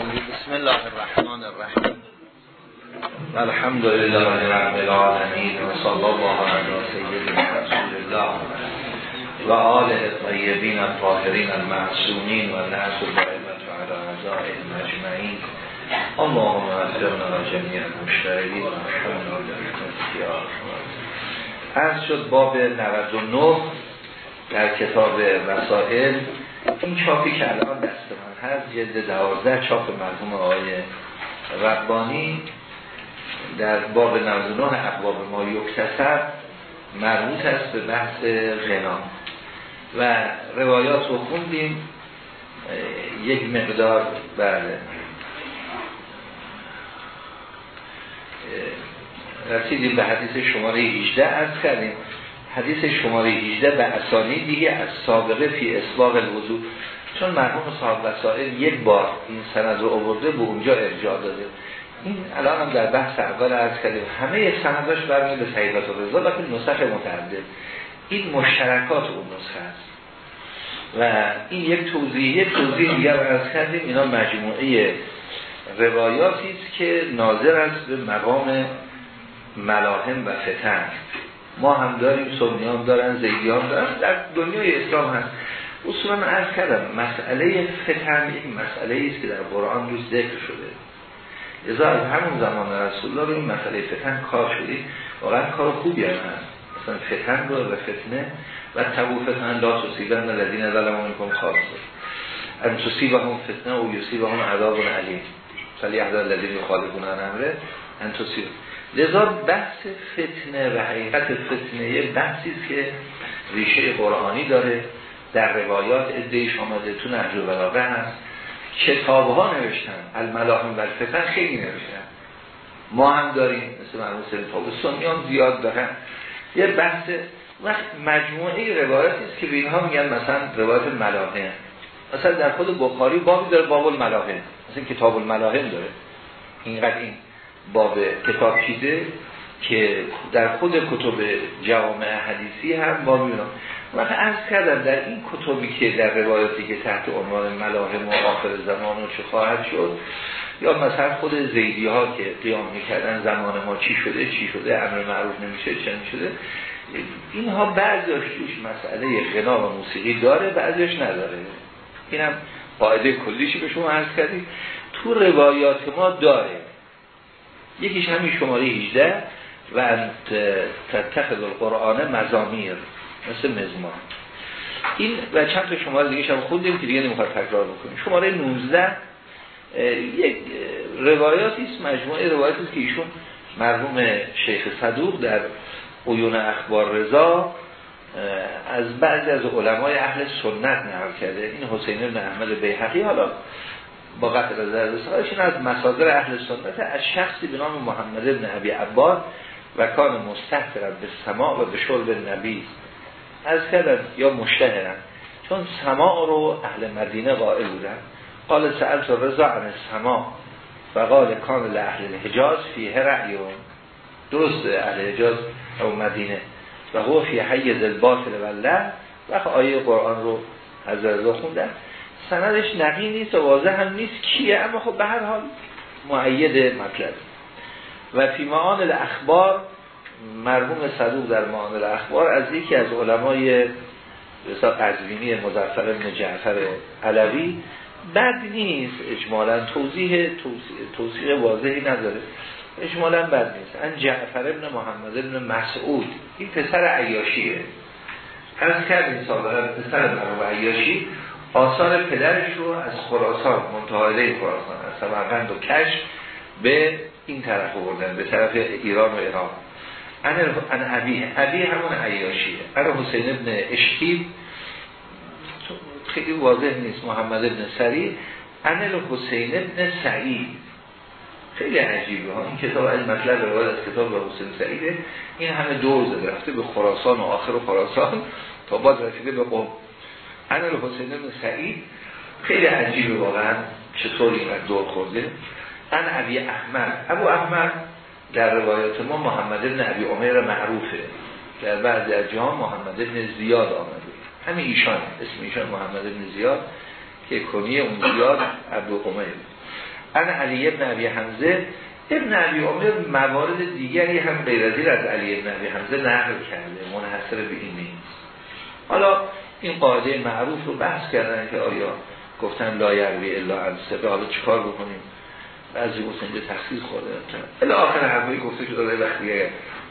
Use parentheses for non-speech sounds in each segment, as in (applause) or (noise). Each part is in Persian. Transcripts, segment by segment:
بسم الله الرحمن الرحیم الحمد لله رب العالمین و صلی الله علی سیدنا رسول الله و آله طیبین الطاهرین المعصومین و نعس الدائمت علی اعضائهم اجمعین. اللهم اغفرنا و جمیع المشتغلین و رحمنا از شد باب 99 در کتاب وسائل. این چاپی که الان دست من هست جلد دوازده چاپ مرحوم آقای ربانی در باب 99 اقواب ما یکتسر مربوط است به بحث غنا. و روایات رو خوندیم یک مقدار بله. رسیدیم به حدیث شماره 18 از کردیم. حدیث شماره 18 به اسانی دیگه از سابقه فی اسباق الوضوع چون مرحوم صاحب وسائل یک بار این سند رو آورده به اونجا ارجاع داده. این الان هم در بحث اول عرض کردیم. همه سنداش برمیاد به صحیفت و رضا لیکن نسخ متعدد. این مشترکات اون نسخه است. و این یک توضیح یک توضیح دیگر عرض کردیم. اینا مجموعه روایاتی است که ناظر است به مقام ملاهم و فتن. ما هم داریم سنیان دارن زیدیان دارن. در دنیای اسلام هست. اصولا من عرض کردم مسئله فتن یک مسئله است که در قرآن روز ذکر شده. ازا از همون زمان رسول الله این مسئله فتن کار شدی واقعا کار خوبی هم هست. مثلا فتن رو و فتنه و تبو فتن لا تصیبن الذین ظلموا کن خاصه ان تصیبهم فتنه و یصیبهم عذاب علیم. فلیحذر الذین یخالفون عن امره ان تصیب لذا بحث فتنه و حقیقت فتنه یه بحثی که ریشه قرآنی داره. در روایات ادهیش آمده تو نهج و بلاغه هست. کتاب ها نوشتن. الملاحم و الفتن خیلی نوشتن. ما هم داریم مثل مرموز سلطاب سنیان زیاد دارن. یه بحث وقت مجموعه روایاتی است که به اینها میگن مثلا روایت ملاحم. مثلا در خود بخاری بابی داره باب الملاحم. مثلا کتاب الملاحم داره. اینقدر این باب کتاب چیزه که در خود کتب جوامع حدیثی هم بابی اونا وقت ارز کردم در این کتبی که در روایاتی که تحت عنوان ملاحم و آخر زمان و چه خواهد شد یا مثلا خود زیدی ها که قیام می‌کردن زمان ما چی شده چی شده امر معروف نمیشه چه شده اینها بعضیش توش مسئله غنا و موسیقی داره بعضیش نداره. اینم قاعده کلیشی به شما عرض کردیم؟ تو روایات ما داره. یکیش همین شماره 18 و تتخذ القرآن مزامیر مثل مزمان این و چند تا شماره دیگه هم خوندیم که دیگه نمی‌خواد تکرار بکنیم. شماره 19 یک روایاتی است مجموعه روایاتی که ایشون مرحوم شیخ صدوق در عیون اخبار رضا از بعضی از علمای اهل سنت نقل کرده. این حسین بن احمد بیهقی حالا با قطع نظر از مصادر اهل سنت از شخصی به نام محمد ابن عبی عباد و کان مستحضرن به سماع و به شرب نبی از کردن یا مشتهرن چون سماع رو اهل مدینه قائل بودن. قال سألت رضا عن سماع و قال کان لأهل الحجاز فیه رعیون درست اهل حجاز و مدینه. و هو فی حیز الباطل و و آیه قرآن رو از رضا خوندن. سندش نقی نیست و واضح هم نیست کیه اما خب به هر حال معید مطلب. و فی معان الاخبار مرحوم صدوق در معان الاخبار از یکی از علمای رسال قزوینی مظفر ابن جعفر علوی. بد نیست اجمالا توضیح توصیح واضحی نداره. اجمالا بد نیست. ان جعفر ابن محمد ابن مسعود این پسر عیاشیه. از کردیم سابقا پسر مرحوم عیاشی. آثار پدرش رو از خراسان منتحاله خراسان از سمرقند و کش به این طرف بردن به طرف ایران و ایران. ان عبی عبی همون عیاشیه. انا حسین ابن اشکیب خیلی واضح نیست. محمد ابن سری ان حسین ابن سعید. خیلی عجیبه. ها این کتاب از مطلب روایت از کتاب حسین سعیده. این همه دور زده. رفته به خراسان و آخر خراسان تا باز رسیده به قوم انا حسین بن سعید. خیلی عجیبه واقعا. چطور این دور خورده؟ ان عبی احمد. ابو احمد در روایات ما محمد بن عبی عمر معروفه. در بعضی از جهان محمد بن زیاد آمده. همین ایشان اسم ایشان محمد بن زیاد که کنی اون زیاد عمر انا علی ابن عبی حمزه ابن عبی عمر موارد دیگری هم غیر از علی ابن عبی حمزه نقل کرده منحصر به این نیست. حالا این قاعده معروف رو بحث کردن که آیا گفتن لا یروی الا عن حالا چیکار بکنیم؟ بعضی گفتن اینجا تخصیص خورده. الی آخر حرفی گفته شده وقتی وقتی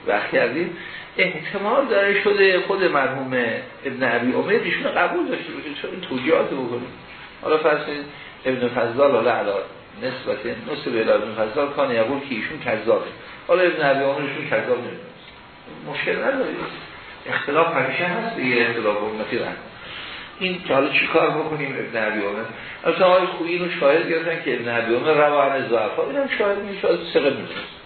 وقتی کردیم احتمال داره شده خود مرحوم ابن عبی عمر ایشون قبول داشته باشه چون این توجیهات بکنیم. حالا فرض ابن فضال حالا علا نسبت نصف به ابن فضال کان یقول که ایشون کذابه. حالا ابن عبی عمرشون کذاب نمی‌دونست. مشکل نداری اختلاف همیشه هست یه اختلاف امتی رن این حالا چیکار بکنیم ابن عبی اصلا آقای خویی رو شاهد گرفتن که ابن عبی عمر روان ضعفا. اینم شاهد می شاید سقه می‌دونست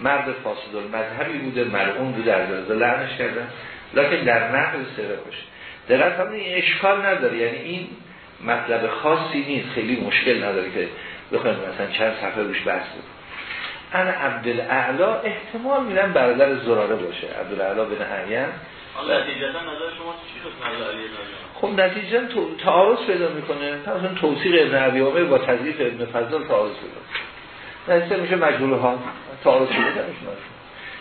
مرد فاسد مذهبی بوده مرعون بوده در درزه لعنش کردن. لکن در نقل سقه باشه. در هم این اشکال نداره. یعنی این مطلب خاصی نیست. خیلی مشکل نداره که بخوایم مثلا چند صفحه روش بحث انا عبدالاعلا احتمال میدن برادر زراره باشه. عبدالاعلا بن احیان خب نتیجه تعارض پیدا می‌کنه. مثلا توصیق ابن عبی با تضییف ابن فضل تعارض پیدا نتیجه میشه مجهول ها تعارض پیدا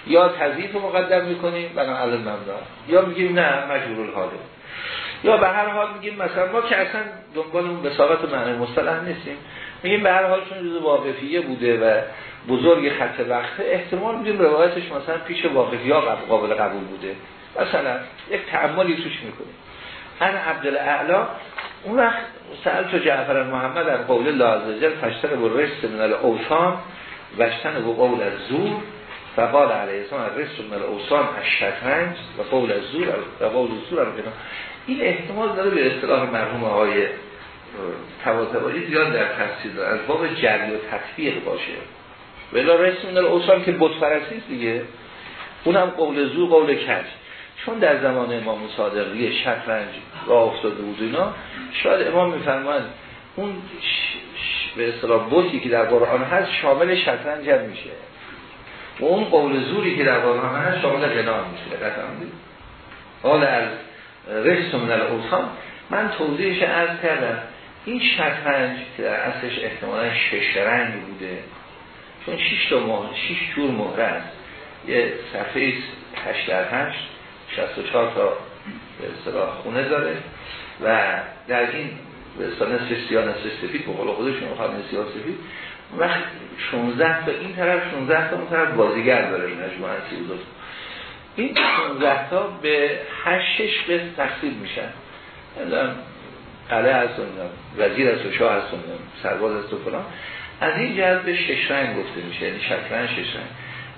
یا تضییف رو مقدم می‌کنیم بنا علم ممنوع یا میگیم نه مجهول حاله یا به هر حال میگیم مثلا ما که اصلا دنبال اون بساقت معنی مصطلح نیستیم. میگیم به هر حال چون جزء واقفیه بوده و بزرگ خط وقته احتمال میدیم روایتش مثلا پیش واقفی ها قابل قبول بوده. مثلا یک تعمالی توش می‌کنیم. انا عبدالاعلا اون وقت سأل تو جعفر محمد در قول عزوجل فشتر با رست من الاوسان وشتن با قول از زور فقال علیه السلام رست من الاوسان از و قول از زور و قول زور این احتمال داره به اصطلاح مرحوم های تواتبایی زیاد در تفسیر داره. از باب جری و تطبیق باشه. ولی رسم من الاوسان که بت دیگه اونم قول زور قول کج چون در زمان امام صادقی شطرنج را افتاده بود اینا شاید امام میفرماند اون به اصطلاح بوتی که در قرآن هست شامل شطرنج هم میشه. و اون قول زوری که در قرآن هست شامل غنا میشه. قطعا حال از رشت من الاوسان من توضیحش عرض کردم. این شطرنج که در اصلش احتمالا شش رنگ بوده. چون شش تا مهر شش جور مهره است. یه صفحه 8 در 8 64 تا به اصطلاح خونه داره و در این به اصطلاح نصف سیاه نصف سفید به قول خودشون نصف سیاه سفید. وقت 16 تا این طرف 16 تا اون طرف بازیگر داره این مجموعه بود این 16 تا به 8 6 به تقسیم میشن. نمی‌دونم قلعه هست وزیر هست و شاه هست سرباز هست و فلان. از این جهت به شش رنگ گفته میشه یعنی شطرنج شش رنگ.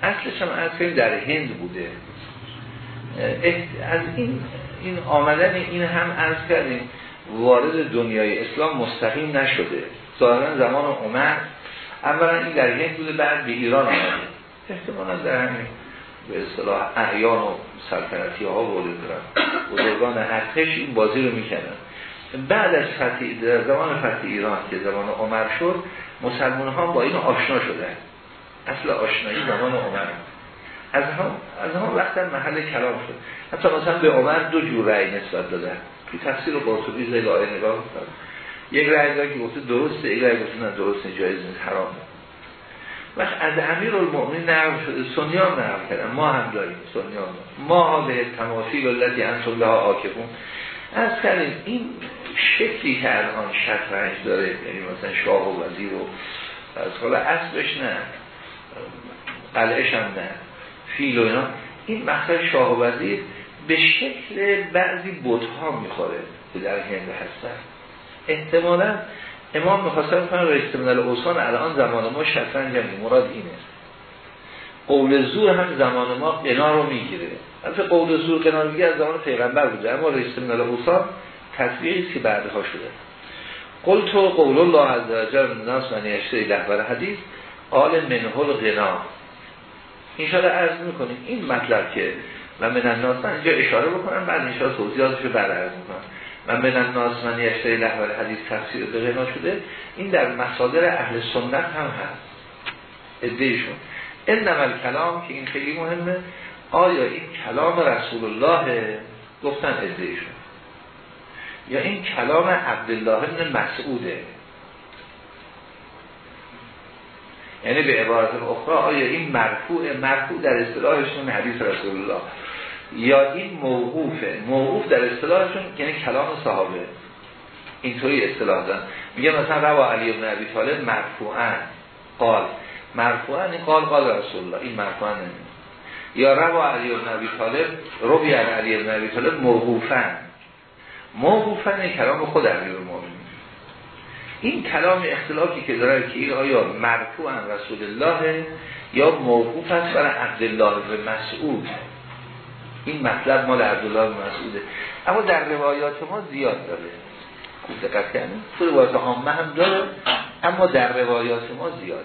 اصلش هم از در هند بوده. از این این آمدن این هم از کردیم وارد دنیای اسلام مستقیم نشده. ظاهرا زمان عمر اولا این در هند بوده بعد به ایران آمده. احتمالا در همین به اصطلاح احیان و سلطنتی ها بوده بزرگان ارتش این بازی رو می‌کنن بعد از فتح در زمان فتح ایران که زمان عمر شد مسلمان ها با این آشنا شدن. اصل آشنایی زمان عمر. از هم از هم وقت محل کلام شد. حتی مثلا به عمر دو جور رأی نسبت دادن. توی تفسیر قرطبی زیل آیه نگاه کرد یک رأی داد که گفته درسته یک رأی گفته نه درست جایز نیست حرامه. وقت از امیر المؤمنین نقل شده سنیان نقل کردن. ما هم داریم سنیان ما ها به تماثیل التي انتم لها آکفون از کردیم این شکلی که الان شطرنج داره یعنی مثلا شاه و وزیر و از حالا اصلش نه. قلعش هم نه. فیل و اینا این مقصد شاه و وزیر به شکل بعضی بودها می‌خوره که در هند هستن. احتمالا امام می‌خواستن کنن رئیس من الاوسان الان زمان ما شطرنج هم مراد اینه. قول زور هم زمان ما قنا رو می‌گیره. البته قول زور قنا میگه از زمان پیغمبر بوده اما رئیس من الاوسان تصویری که بعدها شده. قول تو قول الله عز وجل ناس من یشتری حدیث آل منهل غنا این شاید عرض می‌کنیم. این مطلب که من الناس من اینجا اشاره بکنم بعد انشاءالله توضیحاتش رو بعد عرض می‌کنم. من الناس من یشتری لحبر حدیث تفسیر به غنا شده این در مصادر اهل سنت هم هست. ادهشون این نمال کلام که این خیلی مهمه آیا این کلام رسول الله؟ گفتن ادهشون یا این کلام عبدالله ابن مسعوده. یعنی به عبارت اخرى آیا این مرفوع مرفوع در اصطلاحشون حدیث رسول الله یا این موقوفه؟ موقوف در اصطلاحشون یعنی کلام صحابه. اینطوری اصطلاح دارن. میگه مثلا روا علی ابن ابی طالب مرفوعا قال. مرفوعا این قال قال رسول الله. این مرفوعا نمید یا روا علی ابن ابی طالب روی علی ابن ابی طالب موقوفا موقوفا این کلام خود علی المؤمنین. این کلام اختلافی که داره که این آیا مرفوعا رسول الله یا موقوف است؟ برای عبدالله به مسعود. این مطلب مال عبدالله به مسعوده. اما در روایات ما زیاد داره. خوب دقت کنیم تو روایات عامه هم داره اما در روایات ما زیاده.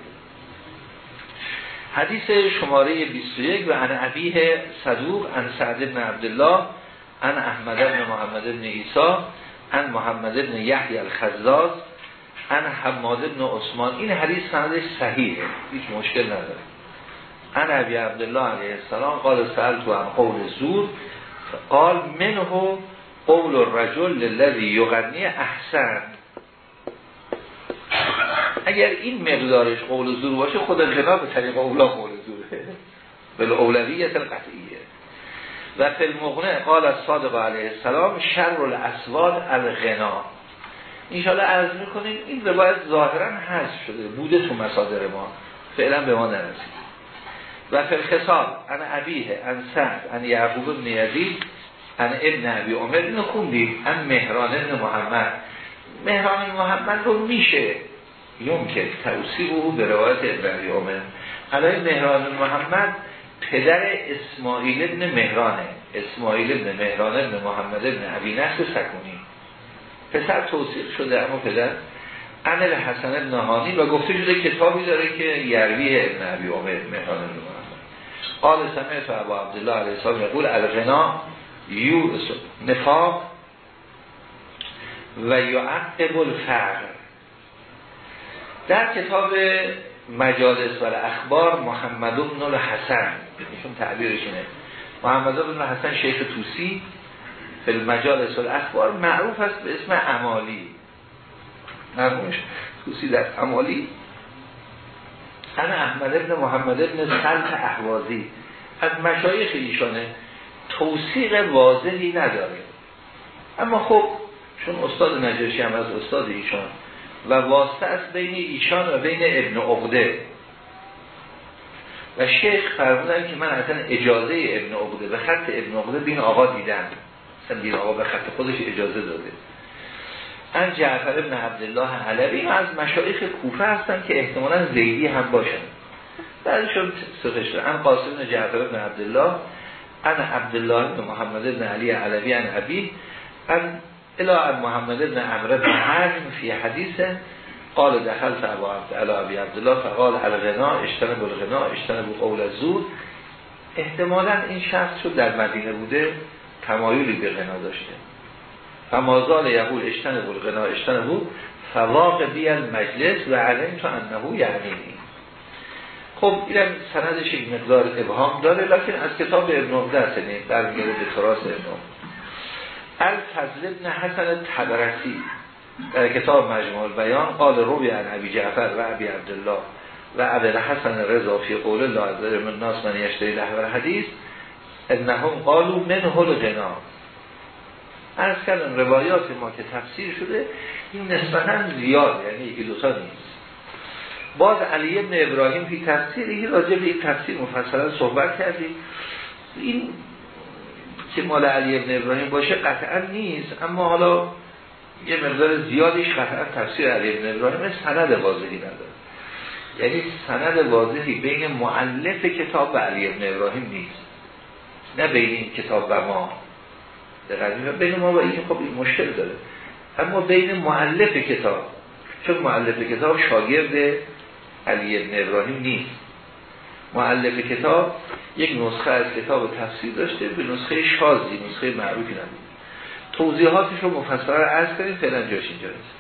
حدیث شماره 21 و عن عبیه صدوق عن سعد بن عبدالله عن احمد بن محمد بن ایسا عن محمد بن یحیی الخزاز عن حماد بن عثمان. این حدیث سندش صحیحه هیچ مشکل نداره. عن عبی عبدالله علیه السلام قال سأل تو عن قول زور قال منه قول الرجل للذی یغنی احسن. اگر این مقدارش قول زور باشه خود غنا به طریق اولا قول زوره. بل اولویت القطعیه. و فی المغنه قال از صادق علیه السلام شر الاسواد الغنا. انشاءالله عرض می‌کنیم این روایت ظاهرا حذف شده بوده تو مصادر ما فعلا به ما نرسید. و فی الخصال ان عبیه ان سعد ان یعقوب بن ان ابن عبی عمر اینو خوندیم ان مهران ابن محمد. مهران محمد رو میشه که توصیب او به روایت ابن عمر. حالا مهران محمد پدر اسماعیل ابن مهرانه. اسماعیل ابن مهران ابن محمد ابن عبی نصر سکونی. پسر توصیف شده اما پدر انل حسن ابن و گفته شده کتابی داره که یروی ابن عبی عمر مهران ابن محمد قال سمعت ابو عبدالله علیه السلام یقول الغنا یو نفاق و یعقب الفقر. در کتاب مجالس و اخبار محمد بن الحسن ایشون تعبیرشونه. محمد بن الحسن شیخ توسی مجالس و اخبار معروف است به اسم امالی. مرموش توسی در امالی. انا احمد ابن محمد ابن سلط احوازی. از مشایخ ایشانه توصیق واضحی نداره. اما خب چون استاد نجاشی هم از استاد ایشان و واسطه است بین ایشان و بین ابن عقده. و شیخ فرمودن که من اصلا اجازه ابن عقده به خط ابن عقده بین آقا دیدم. بین آقا به خط خودش اجازه داده. ان جعفر ابن عبدالله حلبی از مشایخ کوفه هستن که احتمالا زیدی هم باشن. بعدشون سخش ان قاسم ابن جعفر ابن عبدالله ان عبدالله ابن محمد ابن علی علوی ان عبی ان الى محمد ابن عمر بن حجم فی حدیث قال دخلت ابو عبد ابی عبدالله فقال الغنا اشتنب الغنا اشتنب قول الزور. احتمالا این شخص شد در مدینه بوده. تمایلی به غنا داشته. فمازال یقول اشتنب الغنا اشتنبو فواق بی المجلس و علم تو انهو یعنی. خب اینم سندش یک مقدار ابهام داره لکن از کتاب ابن عبده هست یعنی در میاره به تراس ابن الفضل ابن حسن تبرسی در کتاب مجموع بیان قال روی عن عبی جعفر و عبی عبدالله و عبد حسن رضا فی قول الله از من ناس من یشتری لحور حدیث انهم قالو من هل غنا از کردن روایات ما که تفسیر شده این نسبتا زیاد یعنی یکی دوتا نیست. باز علی ابن ابراهیم فی تفسیر راجع به این تفسیر مفصلا صحبت کردیم. این که مال علی ابن ابراهیم باشه قطعا نیست اما حالا یه مقدار زیادیش قطعا تفسیر علی ابن ابراهیم سند واضحی نداره. یعنی سند واضحی بین معلف کتاب و علی ابن ابراهیم نیست. نه بین این کتاب و ما. بین ما و این خب این مشکل داره. اما بین معلف کتاب چون معلف کتاب شاگرد علی ابن ابراهیم نیست. معلف کتاب یک نسخه از کتاب تفسیر داشته به نسخه شازی نسخه معروفی نبود توضیحاتش رو مفصل عرض کنیم فعلا جاش اینجا نیست.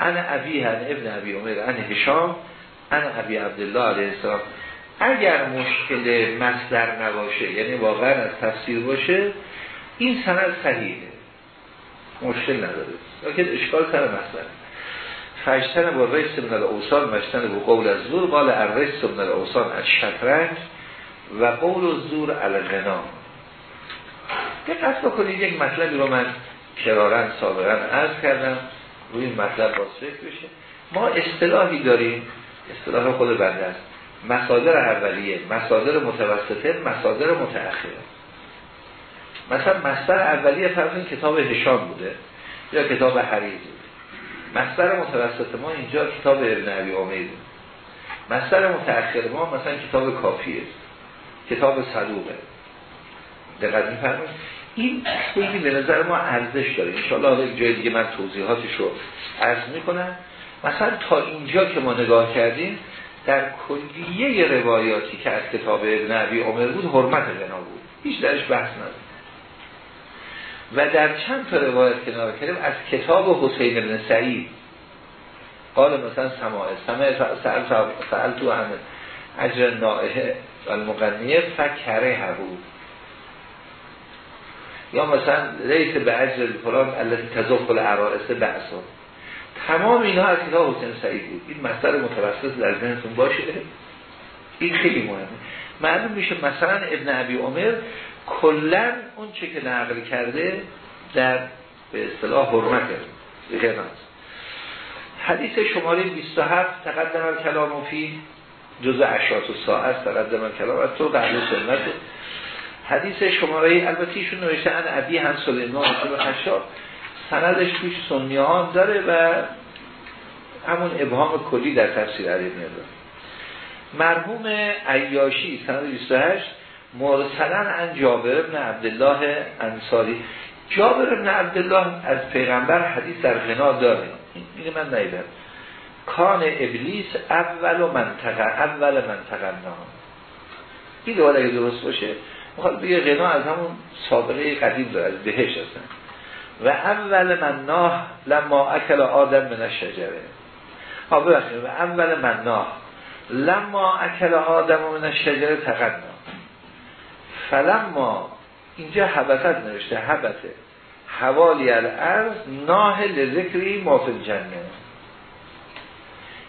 انا ابی هن ابن ابی عمر انا هشام انا ابی عبدالله علیه السلام. اگر مشکل مصدر نباشه یعنی واقعا از تفسیر باشه این سند صحیحه. مشکل نداره. لیکن اشکال سر مصدر. فشتن با رئیس من الاوسان مشتن با قول از زور قال الرئیس من الاوسان از شطرنج و قول و زور الغنا. دقت بکنید یک مطلبی رو من کرارن سابقا عرض کردم. روی مطلب باز فکر بشه. ما اصطلاحی داریم. اصطلاح خود بنده است. مصادر اولیه مصادر متوسطه مصادر متأخره. مثلا مصدر اولیه فرض کتاب هشام بوده یا کتاب حریز مصدر متوسط ما اینجا کتاب ابن عبی امید مصدر متأخر ما مثلا کتاب کافیه کتاب صدوقه. دقت میفرمایید؟ این خیلی به نظر ما ارزش داره. انشاءالله یک جای دیگه من توضیحاتش رو عرض می‌کنم. مثلا تا اینجا که ما نگاه کردیم در کلیه روایاتی که از کتاب ابن عبی عمر بود حرمت غنا بود. هیچ درش بحث نداره و در چند تا روایت که نگاه کردیم از کتاب حسین ابن سعید. قال مثلا سماع سماع سأل تو همه اجر نائه و المقنیه فکره بود یا مثلا ریس به اجر فلان التي تزخل عرائس بعثا تمام اینها از کتاب حسین سعید بود. این مصدر متوسط در ذهنتون باشه. این خیلی مهمه. معلوم میشه مثلا ابن عبی عمر کلا اون چه که نقل کرده در به اصطلاح حرمت غناست حدیث شماره 27 تقدم کلام فی جزء اشراط و ساعت تقدم کلام از تو قبل سنت. حدیث شماره البته ایشون نوشته ان ابی هم سلیمان و خشاب سندش توش سنیان داره و همون ابهام کلی در تفسیر علی ابن مرحوم عیاشی سند 28 مرسلا ان جابر ابن عبدالله انصاری. جابر ابن عبدالله از پیغمبر حدیث در غنا داره. این من نیدم. کان ابلیس اول منطقه اول منطقه نه. این دوال اگه درست باشه می‌خواد بگه غنا از همون سابقه قدیم داره از بهش هستن و اول مناه لما اکل آدم من الشجره. ها ببخشید. و اول مناه لما اکل آدم من الشجره تقنا فلما اینجا حبتت نوشته حبته حوالی الارض ناه لذکری مافل جنه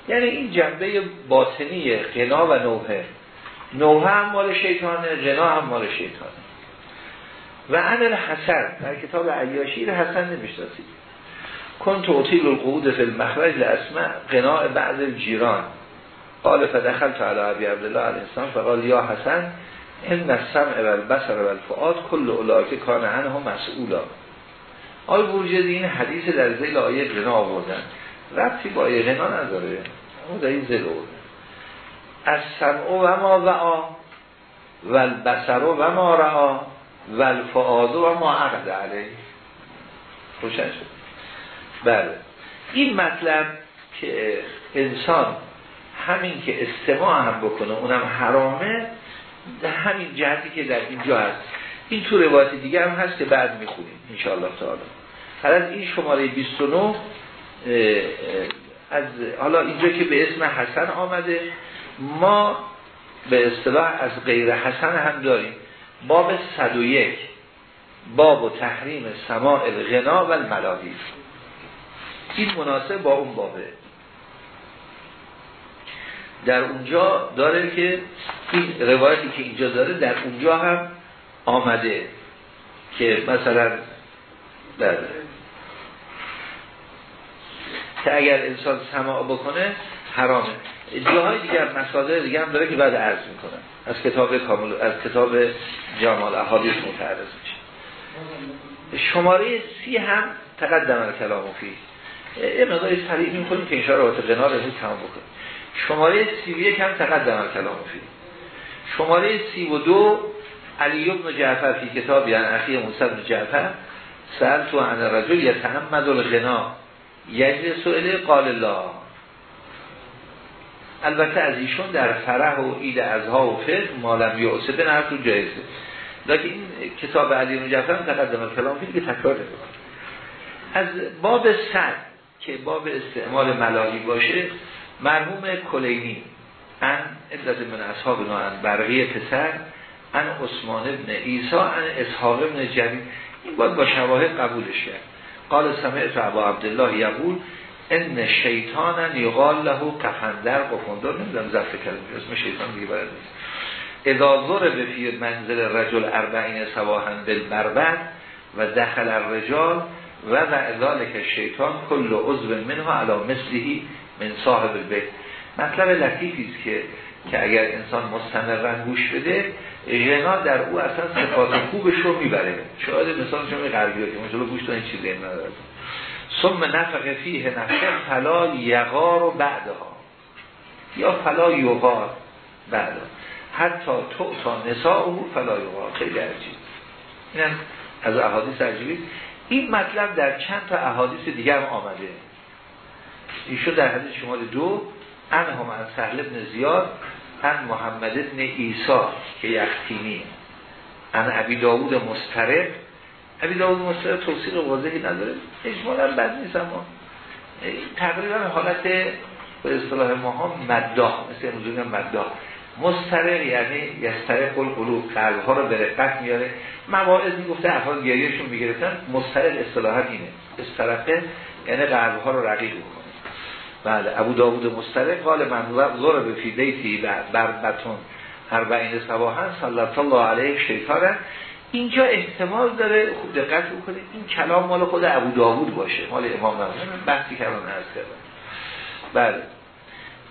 یعنی این جنبه باطنی غنا و نوحه. نوحه هم مال شیطانه غنا هم مال شیطانه. و عن حسن. در کتاب عیاشی حسن نمی‌شناسید. کن توطیل القعود فی المخرج لاسمع قناع بعض الجیران. قال فدخل علی عبی عبدالله علیه السلام فقال یا حسن این السمع و البصر و الفعاد کل اولاکه کان عنه مسئولا. آی بروجه این حدیث در زیل آیه غنا آوردن. ربطی با آیه غنا نداره. اما در این زیل آوردن از سمع و ما وعا و البصر و ما رعا. و الفعاد و ما عقد علیه. روشن شد. بله. این مطلب که انسان همین که استماع هم بکنه اونم حرامه در همین جهتی که در اینجا هست. این تو روایت دیگه هم هست که بعد می‌خونیم انشاءالله تعالی. از این شماره 29 از حالا اینجا که به اسم حسن آمده ما به اصطلاح از غیر حسن هم داریم. باب 101 باب و تحریم سماع الغنا و الملاهی این مناسب با اون بابه. در اونجا داره که این روایتی که اینجا داره در اونجا هم آمده که مثلا بله که اگر انسان سماع بکنه حرامه. جاهای دیگر مسادر دیگر هم داره که بعد عرض می‌کنن از کتاب کامل از کتاب جمال احادیث متعرض میشه. شماره سی هم تقدم کلام فی. یه مقداری سریع می‌کنیم که انشاءالله وقت قنار رو تمام بکنیم. شماره سی و یک هم تقدم کلام فی. شماره سی و دو علی ابن جعفر فی کتاب یعنی اخی موسی بن جعفر سأل تو عن رجل یتحمد الغنا. یجلس سؤال قال الله البته از ایشون در فرح و عید ازها و فقه مالم یعصه به نهر تو جایزه لیکن این کتاب علی بن جعفر تقدم کلام که تکرار از باب صد که باب استعمال ملالی باشه مرحوم کلینی ان عدت من اصحاب نوعن برقی پسر ان عثمان ابن ایسا ان اسحاق ابن جمید این باید با شواهد قبولش کرد. قال سمعت ابا عبدالله یقول ان شیطان یقال له قفندر قفندر نمی‌دونم ضبط کلمه اسم شیطان دیگه برد نیست. اذا ضرب فی منزل رجل اربعین سواهن بالبربر و دخل الرجال و ذالک شیطان کل عضو منها علی مثلی من صاحب البیت. مطلب لطیفی است که که اگر انسان مستمرن گوش بده غنا در او اصلا صفات خوبش رو می‌بره. شاید مثال شما غربی که مثلا گوش این چیزی نداره. ثم نفق فیه نفق فلا یغار و بعدها. یا فلا یغار بعدها. حتی تو تا نساء او فلا یغار. خیلی عجیب. این از احادیث عجیبی. این مطلب در چند تا احادیث دیگر هم آمده. ایشون در حدیث شمال دو ان هم از سهل ابن زیاد ان محمد ابن ایسا که یختینی ان عبی داود مسترق عبی داود مسترق توصیل واضحی نداره. اجمالا بد نیست اما. تقریبا حالت به اصطلاح ما ها مثل امروزی مداح مسترق یعنی یسترق القلوب قلب ها رو به رقت میاره. مواعظ می‌گفته افراد گریهشون می‌گرفتن. مسترق اصطلاحا اینه. استرقه یعنی قلب ها رو رقیق بکنه بله ابو داود مسترق قال من زور به فی بیتی بر بتون اربعین سواهن صلت الله علیه شیطانه اینجا احتمال داره خوب دقت بکنید این کلام مال خود ابو داود باشه مال امام نووی بحثی کردن عرض کردن بله.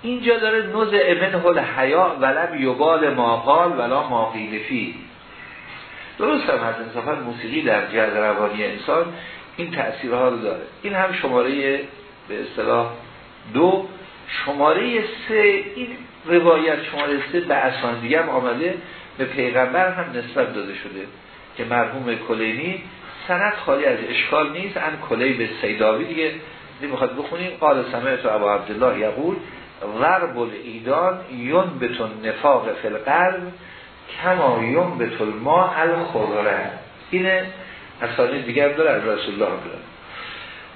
اینجا داره نوز امن هل حیا ولب یبال ماقال ولا ماقیلفی درست هم هست انصافا موسیقی در جهد روانی انسان این تأثیرها رو داره. این هم شماره به اصطلاح دو. شماره سه این روایت شماره سه به اسان دیگه هم آمده به پیغمبر هم نسبت داده شده. که مرحوم کلینی سند خالی از اشکال نیست ان کلی به سیداوی دیگه می‌خواد بخونیم. قال سمعت ابو عبدالله یقول ضرب ایدان یون بتون نفاق فی القلب کما یون بتون ما الخضره اینه اصانی دیگر داره از رسول الله داره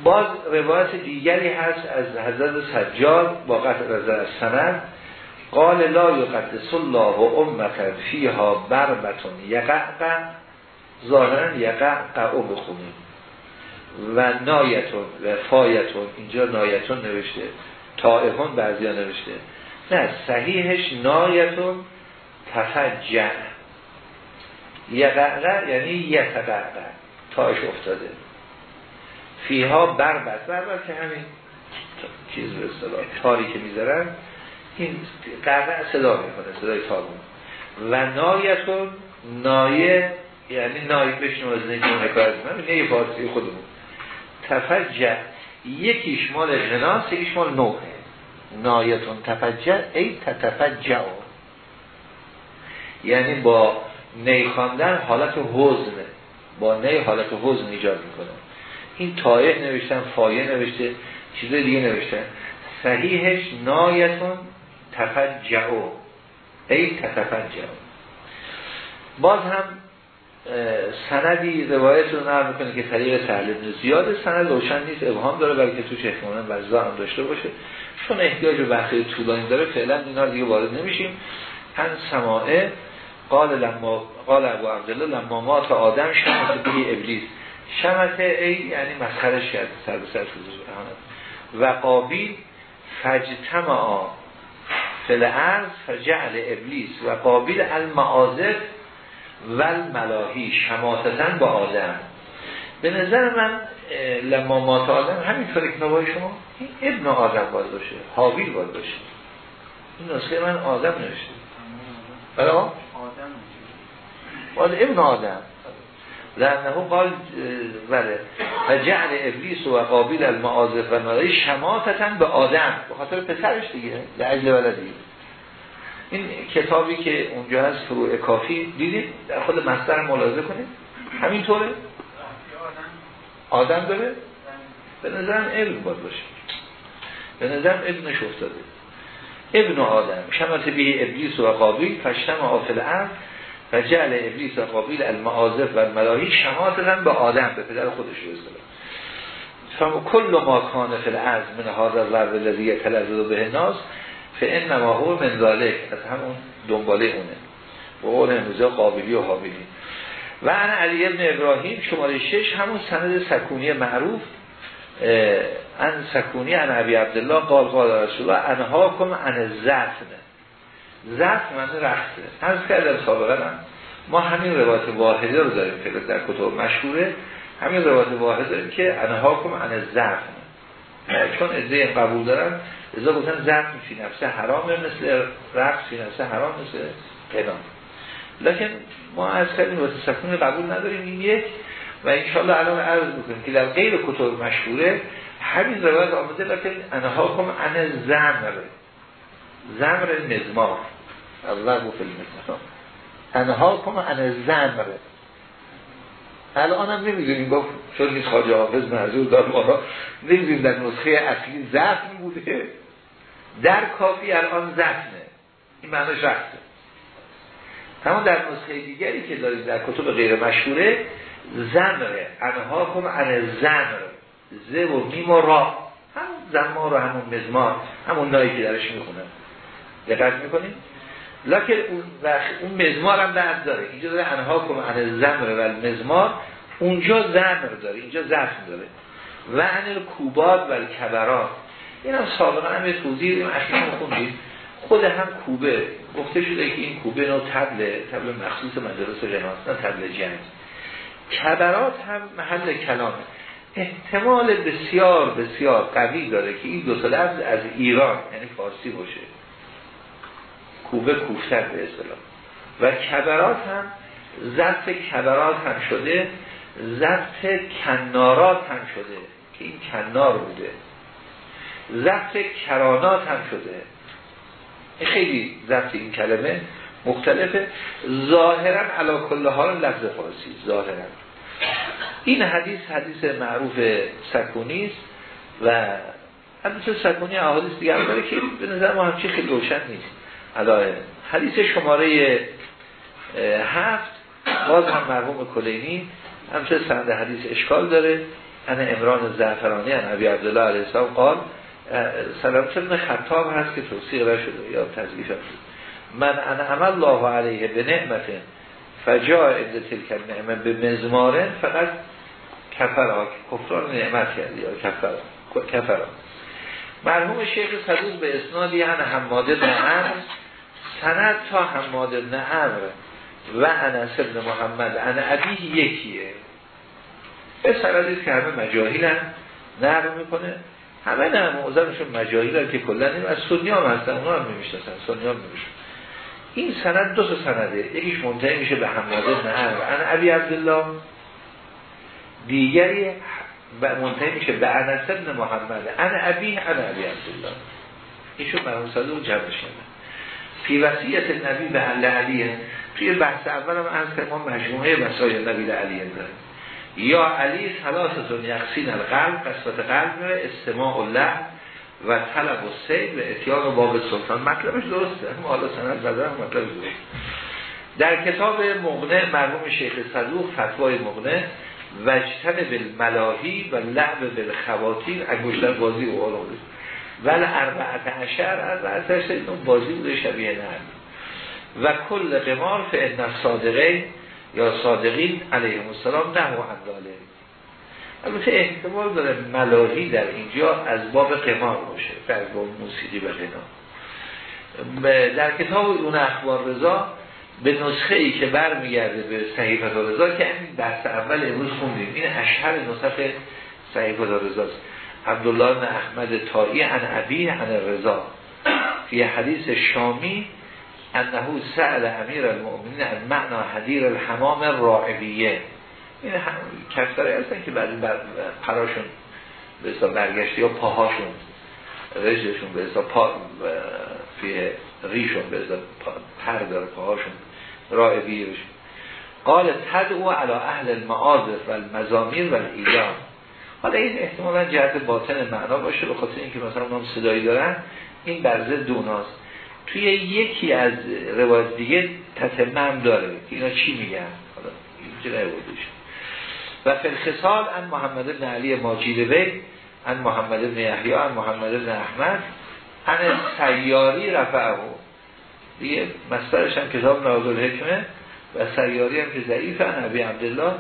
باز روایت دیگری هست از حضرت سجاد با قطع از سند. قال لا یقدس الله و امتا فیها بربتون یقعقع. ظاهرا یقعقع او بخونیم و نایتون و فایتون اینجا نایتون نوشته. طائفون بعضی نوشته. نه صحیحش نایتون تفجع. یقعقع یعنی یتقعقع تاش افتاده. فیها بربت بربت که همین چیز به اصطلاح تاری که می‌ذارن. این قرقه صدا می‌کنه صدای تارون و نایتون نایه یعنی نایه بشنو از نجم نکارت من نه فارسی خودمون. تفجع. یکیش مال غناس یکیش مال نوه نایتون تفجع. ای تتفجع یعنی با نی خواندن حالت حزن. با نی حالت حزن ایجاد می‌کنه. این تایه نوشتن فایه نوشته چیزای دیگه نوشتن صحیحش نایتون تفجعو. ای تتفجعو. باز هم سندی روایت رو نرم می‌کنه که طریق سهل زیاد سند روشن نیست. ابهام داره بلکه توش احتمالا وزا هم داشته باشه. چون احتیاج به بحث طولانی داره فعلا اینا دیگه وارد نمیشیم. هم سماعه قال لما قال ابو عبدالله لما مات آدم شمس بهی ابلیس. شمت ای یعنی مسخرش کرد. سر به سر و قابیل فجتمع فل عرض فجعل ابلیس. و قابیل المعاذف ول ملاهی شماتتن با آدم. به نظر من لما مات آدم همینطور که نوای شما این ابن آدم باید باشه حاویل باید باشه. این نسخه من آدم نوشته. بله آدم باید ابن آدم. لانه قال بله. و جعل ابلیس و قابل المعاذف و ملای شماتتن به آدم. به خاطر پسرش دیگه لعجل ولدی این کتابی که اونجا هست فروع کافی دیدید؟ در خود مصدر ملاحظه کنید. همینطوره. آدم داره. به نظرم علم باید باشه. به نظرم ابنش افتاده ابن آدم. شمت به ابلیس و قابل فشتم آفل عرض و جعل ابلیس و قابل المعاذف و الملاهی شماتتن به آدم به پدر خودش رو فما کل ما کان فی الارض من هذا ضرب الذی یتلذذ به الناس فانما هو من ذلك از همون دنباله اونه. و اون امروزه قابلی و حابلی و انا علی ابن ابراهیم شماره 6 همون سند سکونی معروف. ان سکونی ان عبی عبدالله قال قال رسول الله انها کم ان زفن. زفن من رخته از کردم سابقا ما همین روایت واحده رو داریم که در کتب مشهوره. همین روایت واحده داریم که انها کم ان زفن. چون ازده قبول دارن ازا گفتن زفن فی نفسه حرامه مثل رقص فی نفسه حرام مثل قنام لکن ما از کردیم واسه سکون قبول نداریم این یک و انشاءالله الان عرض می‌کنیم که در غیر کتب مشهوره همین روایت آمده لکن انها کم ان زمر زمر مزمار الله گفت المزمار انها کم ان زمر الان هم نمی‌دونیم گفت چون نیست خواجه حافظ معذور دار ما را نمی‌دونیم در نسخه اصلی زفن بوده. در کافی الان زفنه این معنیش رفته. اما در نسخه دیگری که داریم در کتب غیر مشهوره زمره انها کن ان زمر ز و میم و را. همون زمار و همون مزمار همون نایی که درش می‌خونه. دقت می‌کنیم؟ لکن اون, اون مزمار هم بعد داره. اینجا داره انها کن ان زمر و مزمار اونجا زمر داره. اینجا زفن داره. و ان کوباد و کبرات این هم سابقا هم یه توضیح خوندیم خود هم کوبه گفته شده که این کوبه نوع تبل تبل مخصوص مدرس جناس نه تبل جنگ. کبرات هم محل کلامه احتمال بسیار بسیار قوی داره که این دو لفظ از ایران یعنی فارسی باشه. کوبه کوفتر به اصطلاح. و کبرات هم ضبط کبرات هم شده ضبط کنارات هم شده که این کنار بوده. ضبط کرانات هم شده. خیلی ضبط این کلمه مختلفه. ظاهرا علا کل حال لفظ فارسی ظاهرا. این حدیث حدیث معروف سکونی است و حدیث سکونی احادیث دیگه هم داره که به نظر ما همچی خیلی روشن نیست. علایه حدیث شماره هفت باز هم مرحوم کلینی همچه سند حدیث اشکال داره. ان امران زعفرانی ان عبی عبدالله علیه السلام قال سلام ابن خطاب هست که توصیق شده یا شده من ان عمل الله علیه به نعمت فجا عده تلک نعمت به مزمارن فقط کفرها کفران نعمت کردی یا کفر کفرها. مرحوم شیخ صدوق به اسنادی هن حماد بن عمر سند تا حماد بن و انس ابن محمد ان ابی یکیه. به سندی که همه مجاهیلن نقل می‌کنه. همه نه معظمشون مجاهیلن که کلا از سنی هم هستن اونا هم نمی‌شناسن سنی هم این سند دو تا سنده یکیش منتهی میشه به حماد بن عمر ان ابی عبدالله. دیگری منتهی میشه به انس بن محمد. ان ابی ابی عبدالله. ایشون مرحوم صدوق جمع شده. فی وصیت نبی به علیه. توی بحث اول هم از ما مجموعه مسائل نبی علیه داریم. یا علی سلاستون یقسین القلب قسمت قلب استماع الله و طلب و سید و اتیان و باب سلطان. مطلبش درسته اما حالا سند بدر مطلب درست در کتاب مغنه مرحوم شیخ صدوق فتوای مغنه وجتن بالملاهی و لعب بالخواتین انگشتر بازی و آلا بود ول اربعت عشر اربعت عشر بازی بوده شبیه نه و کل قمار فعن صادقه یا صادقین علیه السلام نه و انداله البته احتمال داره ملاهی در اینجا از باب قمار باشه از باب موسیقی و قنا در کتاب اون اخبار رضا به نسخه ای که برمیگرده به صحیفت رضا که این بحث اول امروز خوندیم. این اشهر نسخه صحیفت رضا است. عبدالله احمد تایی عن ابی عن رضا. فی حدیث شامی انه سأل امیر المؤمنین از معنا حدیر الحمام راعبیه این کفتره هستن که بعد پراشون به حساب برگشتی یا پاهاشون رجلشون به حساب پا فی ریشون به حساب پر داره پاهاشون راعبیه بشون قال تدعو علا اهل المعاذف و المزامیر و الایام حالا این احتمالا جهت باطن معنا باشه به خاطر اینکه مثلا اونم صدایی دارن این برزه دوناست توی یکی از روایت دیگه تتمم داره. اینا چی میگن؟ حالا و فلخصال ان محمد بن علی ماجید بی ان محمد بن ان محمد بن احمد ان سیاری رفعه. دیگه مصدرش هم کتاب نازل حکمه و سیاری هم که ضعیف ان عبی عبدالله.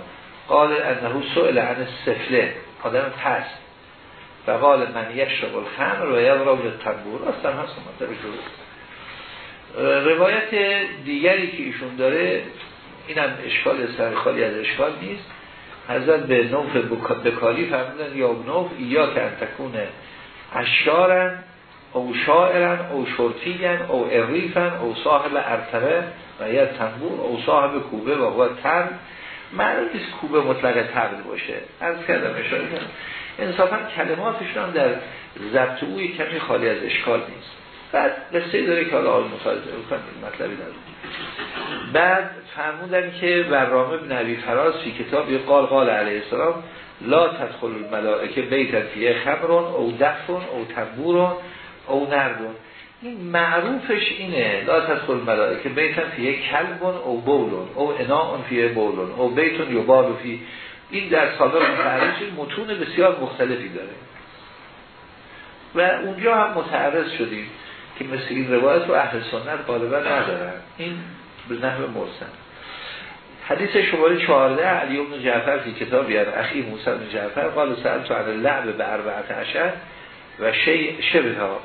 قال انه سئل عن سفله آدم پس. فقال من یشرب الخمر و یضرب التنبور. اصلا هست. مطلب روایت دیگری که ایشون داره اینم اشکال سرخالی از اشکال نیست. حضرت به نوف بکاری فرمودن یا نوف یا که انتکونه اشارن او شاعرن او شرطیگن او اریفن او صاحب ارتبه و یا تنبور او صاحب کوبه و هو تن معلوم نیست کوبه مطلق تبل باشه. از کردم کنم انصافا کلماتشون در ضبط اوی کمی خالی از اشکال نیست. بعد قصه داره که حالا آل مطالعه کنیم مطلبی نداره. بعد فرمودن که برام ابن عبی فراز فی کتاب قال قال علیه السلام لا تدخل الملائکه بیتن فیه خمرون او دفن او تنبورون او نردون. این معروفش اینه لا تدخل الملائکه بیتن فیه کلبون او بولون او اناء فیه بولون او بیتون یبالو فی. این در سالار متعرض متون بسیار مختلفی داره. و اونجا هم متعرض شدیم. که مثل این روایت رو اهل سنت غالبا ندارن. این به نحو مرسن حدیث شماره 14 علی بن جعفر فی کتاب یعنی اخی موسی بن جعفر قال سأل تو عن اللعب به اربعت عشر و شی شبه ها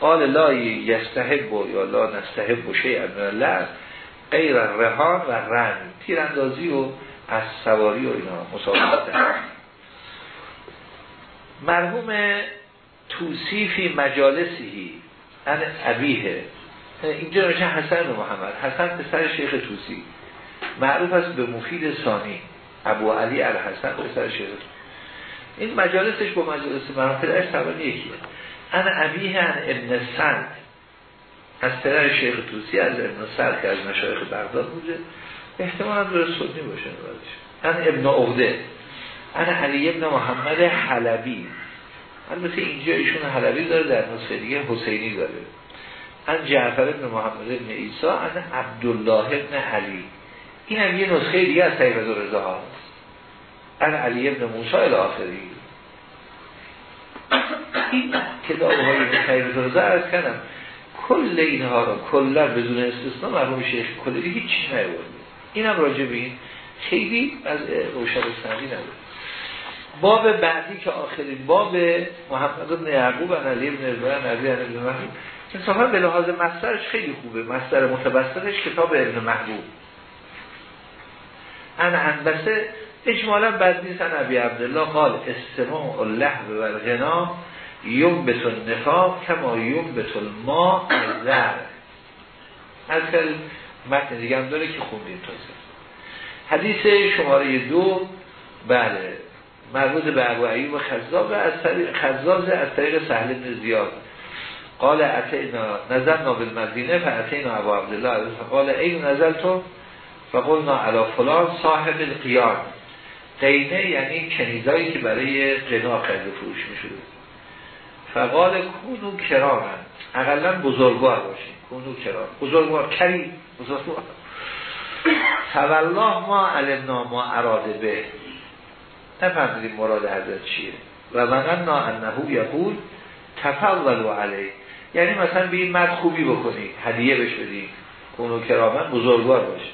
قال لا یستحب یا لا نستحب شیء من اللعب غیر رهان و رن تیراندازی و از سواری و اینا مسابقات. مرحوم توصیفی مجالسی ان عبیه اینجا نوشته حسن محمد. حسن پسر شیخ توسی. معروف است به مفید ثانی. ابو علی الحسن پسر شیخ. این مجالسش با مجالس پدرش تقریبا یکیه. ان عبیه ان ابن سند از پدر شیخ توسی از ابن سند که از مشایخ بغداد بوده. احتمال درست سنی باشه. ان ابن عقده. ان علی ابن محمد حلبی. البته اینجا ایشون حلبی داره در نسخه دیگه حسینی داره. ان جعفر ابن محمد ابن عیسی ان عبدالله ابن علی. این هم یه نسخه دیگه از طیب رضا هست. ان علی ابن موسی الاخری این کتاب های طیب رضا ارز کنم کل اینها رو کلا بدون استثناء مرحوم شیخ کلی هیچ چیز نیورده این هم راجع به خیلی از روشن سندی نداره. باب بعدی که آخرین باب محمد بن یعقوب و علی بن ابراهیم علی بن محبوب انصافا به لحاظ مصدرش خیلی خوبه. مصدر متوسطش کتاب ابن محبوب. ان انبسه اجمالا بد نیست. ان ابی عبدالله قال استماع اللحب و الغنا یوم بتون نفاق کما یوم بتون ما زر از کل متن دیگه هم داره که خوندیم تازه. حدیث شماره دو بله. مربوط به ابو عیوب خزاب از طریق خزاز از طریق سهل بن زیاد. قال اتینا نظرنا بالمدینه فاتینا ابو عبدالله قال این نظر تو فقلنا علا فلان صاحب القیان قینه یعنی کنیزایی که برای قنا خرید فروش می شده فقال کونو کرامن اقلا بزرگوار باشین. کونو کرام بزرگوار کریم. بزرگوار. فوالله ما علمنا ما اراده به نفهمیدیم مراد حضرت چیه. و نا انهو یقول تفضلوا علی یعنی مثلا به این مرد خوبی بکنی هدیه بش بدی کنو کرامن بزرگوار باشه.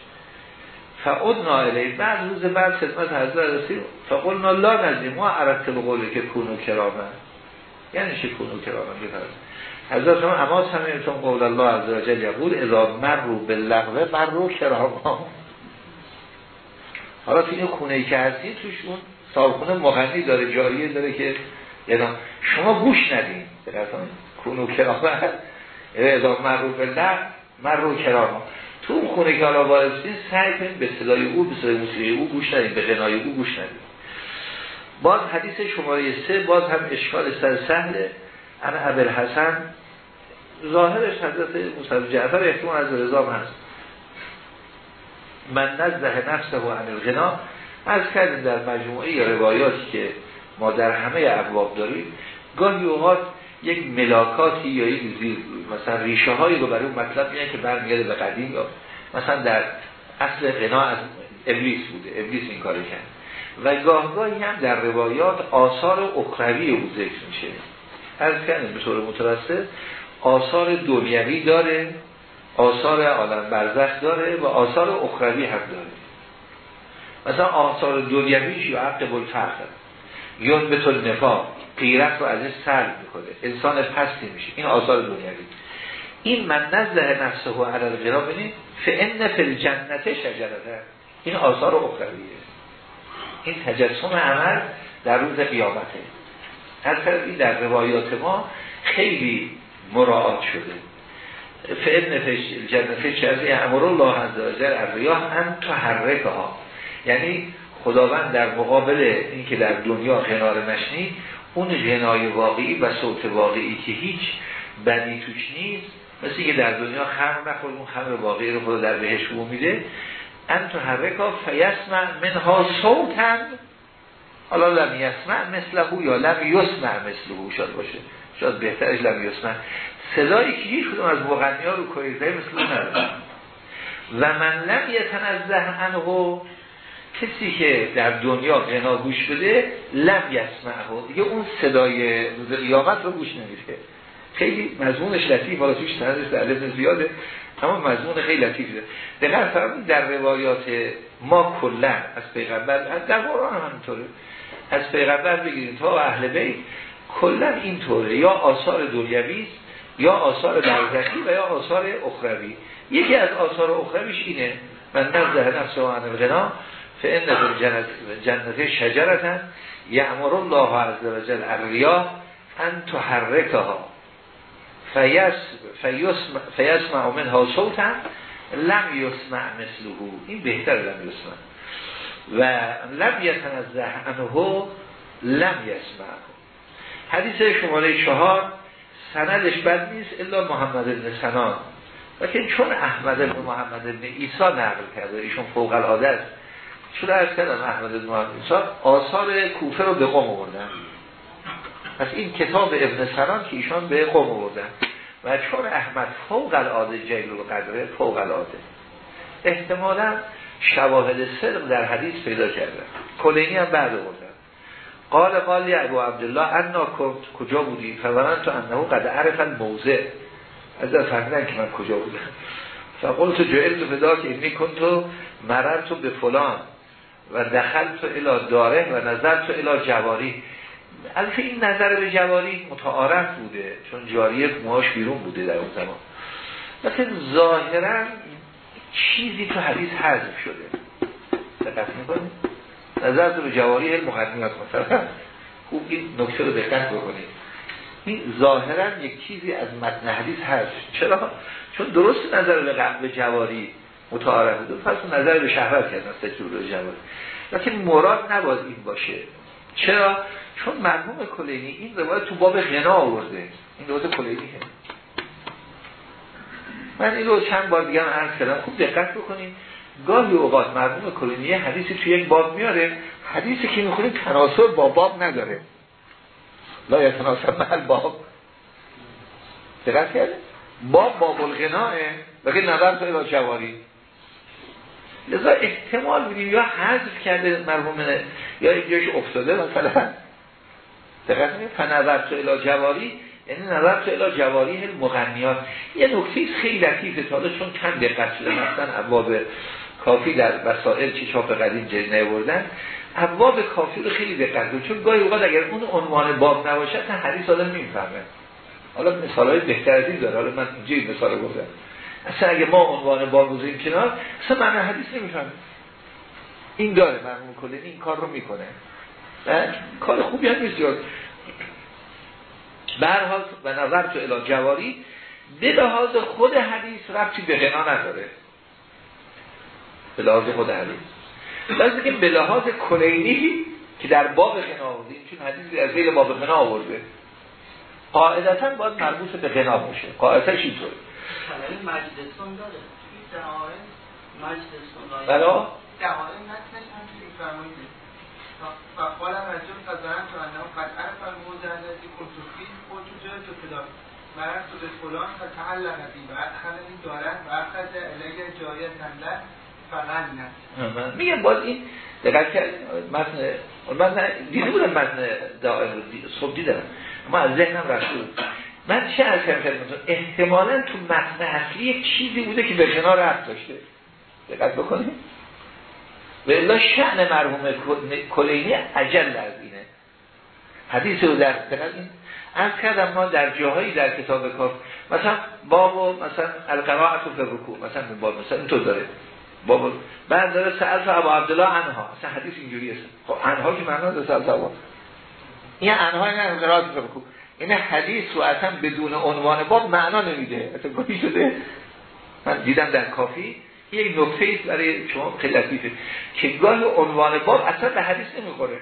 فعدنا علی بعد روز بعد خدمت حضرت رسید. فقلنا لا نزدیم ما عرفت به قوله که کنو کرامن یعنی چه کنو کرامن بفرد حضرت شما اما سمیتون قول الله عز وجل یقول اذا مرو باللغوه مرو کراما حالا تو این که هستی توش اون صاحبخونه مغنی داره جاریه داره که شما گوش ندین. کنو کرامه اضافه مرو به لغ مرو کرامه تو اون خونه که حالا وارستین سعی کنید به صدای او به صدای موسیقی او گوش ندین به غنای او گوش ندین. باز حدیث شماره سه باز هم اشکال سر سهله. انا عبر حسن ظاهرش حضرت موسی جعفر احتمال از رضا هست. من نزده نفسه و عن الغنا از کردیم در مجموعه روایاتی که ما در همه ابواب داریم گاهی اوقات یک ملاکاتی یا یک زیر مثلا ریشه هایی رو برای اون مطلب میگن که برمیگرده به قدیم یا مثلا در اصل غنا از ابلیس بوده ابلیس این کاری کرد. و گاهگاهی هم در روایات آثار اخروی او ذکر میشه. از کردیم به طور متوسط آثار دنیوی داره آثار عالم برزخ داره و آثار اخروی هم داره. مثلا آثار دنیویش یا عقب الفرق یون به طول نفاق. قیرت رو ازش سر می‌کنه. انسان پستی میشه این آثار دنیوی. این من نزده نفسه و عدد غنا بینید فعن فل جنت شجرته. این آثار اخرویه. این تجسم عمل در روز قیامته. هر این در روایات ما خیلی مراعات شده. فعن فل جنت شجرته. امر الله عز و هم تو ها یعنی خداوند در مقابل اینکه در دنیا غنا نشنید اون غنای واقعی و صوت واقعی که هیچ بدی توش نیست مثل که در دنیا خمر نخورد اون خمر واقعی رو خدا در بهش بو میده. انتو حرکا فیسمع منها صوتن حالا لم یسمع مثله یا لم یسمع مثله شاید باشه. شاید بهترش لم یسمع. صدایی که هیچ کدوم از مغنی ها رو کویزه مثل نداره و من لم یتنزه انهو کسی که در دنیا غنا گوش بده لم یسمعه. دیگه اون صدای روز قیامت رو گوش نمیده. خیلی مضمونش لطیف حالا توش سندش در زیاده اما مضمون خیلی لطیفه دقیقا فرمون در روایات ما کلا از پیغمبر در قرآن هم همینطوره. از پیغمبر بگیریم تا اهل بیت کلا اینطوره. یا آثار دنیوی یا آثار برزخی و یا آثار اخروی. یکی از آثار اخرویش اینه من نزده نفس و فإن جنت, جنت شجرتن یعمر الله عز و جل الریاه ان تحرکها فیسمع منها صوتا لم یسمع مثله. این بهتر لم یسمع و لم یتنزه انه لم یسمع حدیث شماره چهار سندش بد نیست الا محمد بن سنان. لیکن چون احمد بن محمد بن ایسا نقل کرده ایشون فوق العاده است. چون ارز کردم احمد محمد آثار کوفه رو به قوم آوردن. پس این کتاب ابن سران که ایشان به قوم آوردن. و چون احمد فوق العاده جیل و قدره فوق العاده. احتمالا شواهد صدق در حدیث پیدا کرده کلینی هم بعد آوردن. قال قالی ابو عبدالله انا کجا بودی؟ فوران تو انهو قد عرف الموضع. از در فهمیدن که من کجا بودم. فقول تو جعل تو فدا که اینی کن تو مرر تو به فلان. و دخل تو الا داره و نظر تو الا جواری. البته این نظر به جواری متعارف بوده چون جاری موهاش بیرون بوده در اون زمان. لیکن ظاهرا چیزی تو حدیث حذف شده. دقت می‌کنید نظر به جواری علم مقدمیات مثلا. خوب این نکته رو دقت بکنید این ظاهرا یک چیزی از متن حدیث هست چرا؟ چون درست نظر به قلب جواری. متعارف بوده پس نظر به شهرت کردن به جواری لیکن مراد نباید این باشه. چرا؟ چون مرحوم کلینی این روایت تو باب غنا آورده. این روایت کلینی من این رو چند بار دیگه عرض کردم. خوب دقت بکنیم گاهی اوقات مرحوم کلینی حدیثی تو یک باب میاره. حدیثی که می‌خونیم تناسب با باب نداره. لا یتناسب محل باب دقت کرده باب باب الغناه بقیه نظر تو الى جواری. لذا احتمال بودیم یا حذف کرده مرحوم یا اینجاش افتاده مثلا دقت فنظر تو الا جواری یعنی نظر تو الا جواری مغنیات. یه نکته خیلی لطیفه تا چون چند دقت شده مثلا ابواب کافی در وسائل چی چاپ قدیم جز نبردن ابواب کافی رو خیلی دقت کنید چون گاهی اوقات اگر اون عنوان باب نباشه تا حدیث آدم نمی‌فهمه. حالا مثال های بهتر از داره حالا من اینجا این مثال گفتم. اصلا اگه ما عنوان باب بزنیم کنار اصلا معنی حدیث نمی‌فهمه این داره مرموم کلی این کار رو می‌کنه. کار خوبی هم نیست برحال و نظر تو الا جواری به لحاظ خود حدیث ربطی به غنا نداره. به لحاظ خود حدیث. لازم که به لحاظ کلینی که در باب غنا آوردیم چون حدیث از زیر باب غنا آورده. قاعدتا باید مربوط به غنا باشه. قاعدتا چی مجلسون داره. مجلسون بلا فقال رجل فظننت انه قد عرف الموضع الذي كنت فيه قلت جئت فلان مررت فتعلق بي جایتا له فغنت میگم باز این دقت کرد متن من دیده بودم متن دائم صبح دیدم اما از ذهنم رسول من چه از کردم احتمالا تو متن اصلی چیزی بوده که به کنار رفت داشته. دقت بکنید. و الا شعن مرحوم کلینی عجل از اینه. حدیث رو در از کردم ما در جاهایی در کتاب کار مثلا باب مثلا القراءت و رکوع مثلا باب مثلا اینطور داره. باب بعد داره سألت ابا عبدالله عنها. مثلا حدیث اینجوری است خب عنها که معنا داره سألت ابا این عنها این قراءت و رکوع این حدیث رو اصلا بدون عنوان باب معنا نمیده. اصلا گویی شده. من دیدم در کافی. یک نکته برای شما خیلی لطیفه که گاه عنوان باب اصلا به حدیث نمی‌خوره.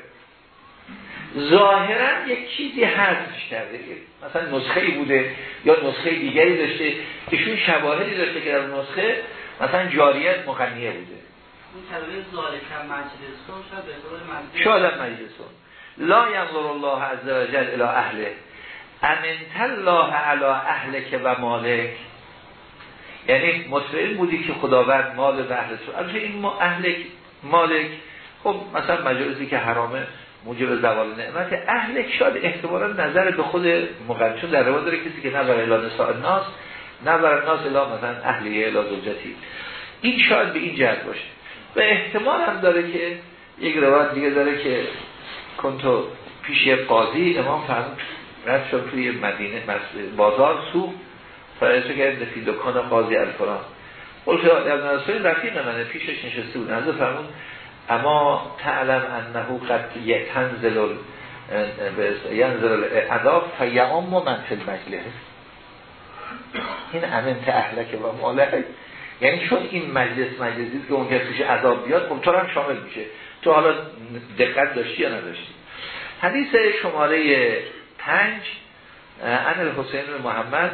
ظاهرا یک چیزی حذفش کرده مثلا نسخه ای بوده یا نسخه دیگری داشته. ایشون شواهدی داشته که در نسخه مثلا جاریت مغنیه بوده. شاید مجلسون لا ینظر الله عز وجل الى اهله. امنت الله علی اهلک و مالک یعنی مطمئن بودی که خداوند مال و اهل تو البته این اهل مالک خب مثلا مجالسی که حرامه موجب زوال نعمت. اهل شاید احتمالا نظر به خود مقدم در روایت داره کسی که نظر الا نساء الناس نظر الناس الا مثلا اهلیه الا زوجتی. این شاید به این جهت باشه. و احتمال هم داره که یک روایت دیگه داره که کنتو پیش قاضی امام فرمود رد شد توی مدینه بازار سوق فرایسو کرد فی دکان قاضی الفران. قلت ابن رسول رفیق منه پیشش نشسته بود. نزد فرمون اما تعلم انه قد تنزل ینزل العذاب فیعم من فی المجلس. این امنت اهلک و مالک یعنی چون این مجلس مجلسی که اون توش عذاب بیاد خب تو هم شامل میشه. تو حالا دقت داشتی یا نداشتی؟ حدیث شماره پنج ان الحسین محمد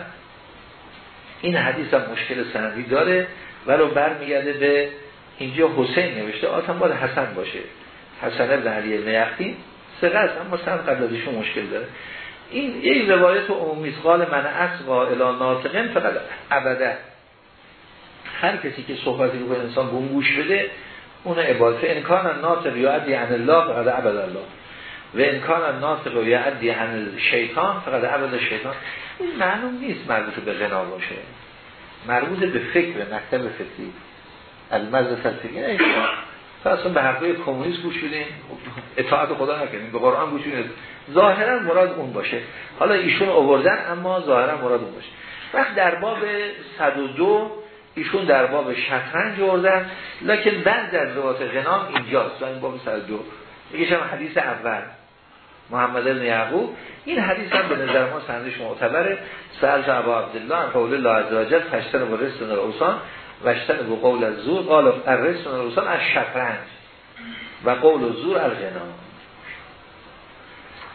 این حدیث هم مشکل سندی داره ولو برمیگرده به اینجا حسین نوشته آتم باید حسن باشه. حسن ابن علی نیختی سقه است اما سند قبل ازشون مشکل داره. این یک روایت عمومی قال من اصغا الى ناطقن فقط ابدا هر کسی که صحبتی رو انسان بون گوش بده اون عبادت انکان ناطق یعدی عن الله فقط عبد الله. و امکان ناطق و یعدی عن شیطان فقط عبد شیطان این معلوم نیست مربوط به غنا باشه. مربوط به فکر مکتب فکری. المزد فلسفی اصلا به حرفای کمونیست گوش بدین. اطاعت خدا نکنیم به قرآن گوش بدین. ظاهرا مراد اون باشه. حالا ایشون آوردن اما ظاهرا مراد اون باشه. وقت در باب 102 ایشون در باب شطرنج آوردن. لکن بعد از روایت غنام اینجاست. این باب 102 میگه حدیث اول. محمد بن یعقوب. این حدیث هم به نظر ما سندش معتبره. سأل ابا عبدالله عن قول الله عز وجل فشتن و رسن الاوسان وشتن و قول الزور قال الرسن الاوسان از شطرنج و قول الزور الغنا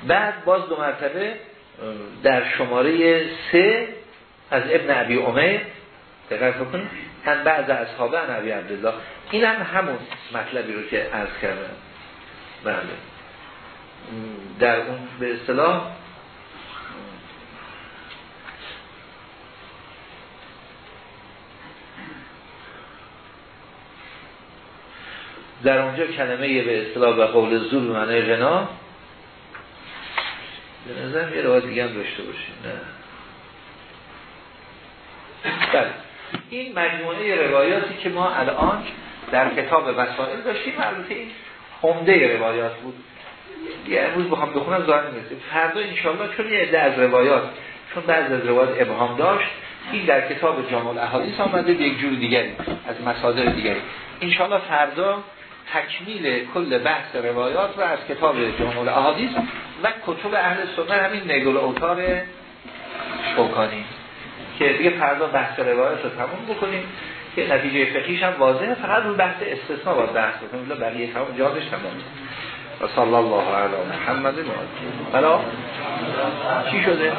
بعد باز دو مرتبه در شماره سه از ابن عبی عمر دقیق بکنید هم بعض اصحابه عن عبی عبدالله. این هم همون مطلبی رو که عرض کردم. بله. در اون به اصطلاح در اونجا کلمه به اصطلاح به قول به معنی غنا به نظر یه روایت دیگه هم داشته باشیم نه. بله. این مجموعه روایاتی که ما الان در کتاب وسائل داشتیم البته این عمده روایات بود. یه امروز بخوام بخونم ظاهر نمیشه فردا انشالله چون یه عده از روایات چون بعض از روایات ابهام داشت این در کتاب جامع الاحادیث آمده به یک جور دیگری از مصادر دیگری. انشالله فردا تکمیل کل بحث روایات و از کتاب جامع الاحادیث و کتب اهل سنت همین نگل اوتار شوکانی. که دیگه فردا بحث روایات رو تموم بکنیم. که نتیجه فقیش هم واضحه فقط اون بحث استثناء باید بحث بکنیم. بقیه تمام جادش تمام و صلی الله علی محمد. بلا. چی شده؟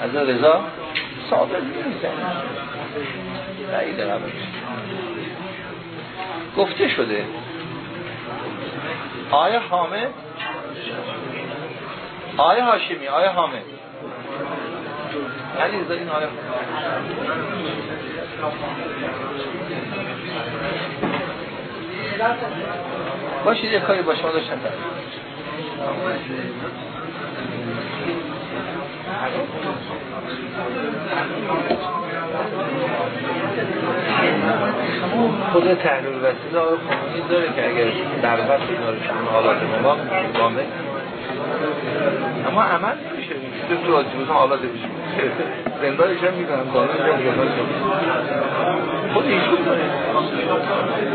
از رضا؟ صادق گفته شده. آیا حامد. آیا هاشمی آیا حامد. علی این آیا باشید یه کاری با شما داشتن خود تحلیل وسیله آقای خمانی داره که اگر در وقت اینا رو شما حالات مقام اما عمل نمیشه تو راجبوزان آلاده بشه (laughs) زندانش هم می‌دونم دانش هم زندانش خود ایشون داره.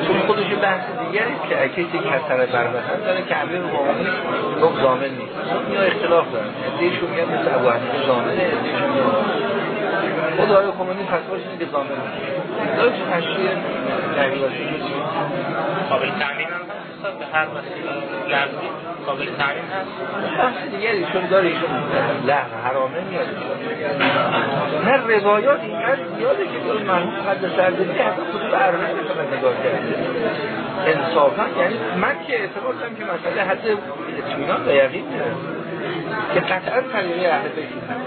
چون خودش بحث دیگری که کسی کسر بربسن داره که امیر مومنی گفت زامن نیست. یا اختلاف دارن ادهشون میگن مثل ابو حنیفه زامنه ادهشون خود آقای خمینی فتواش اینه که زامن نیست. داره چه تشریح دقیقاتی قابل تعمین هم به هر وسیله لفظی قابل تعمین هست؟ بحث دیگری چون داره ایشون. لحظ حرامه میاد نه روایات اینقدر زیاده که داره مرحوم قد سردنی حتی خود ارمه نتونه نگاه کرده انصافا یعنی من که اعتقاد دارم که مسئله حد اطمینان و یقین که قطعا طریقه اهل بیت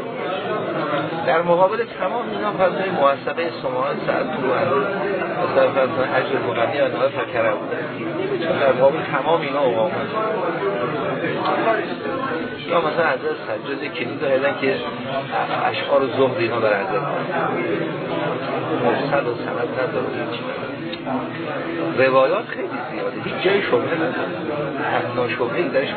در مقابل تمام اینا فضای موثقه سماعت ساعت تو مثلا فضای و نهای فکره بوده نمیتون در مقابل تمام اینا اقامت یا مثلا حضرت سجاد کلید دارن که اشعار زهد اینا بر حضرت مرسل و سند نداره هیچ روایات خیلی زیاده. هیچ جای شبه نداره. حتی شبهی درش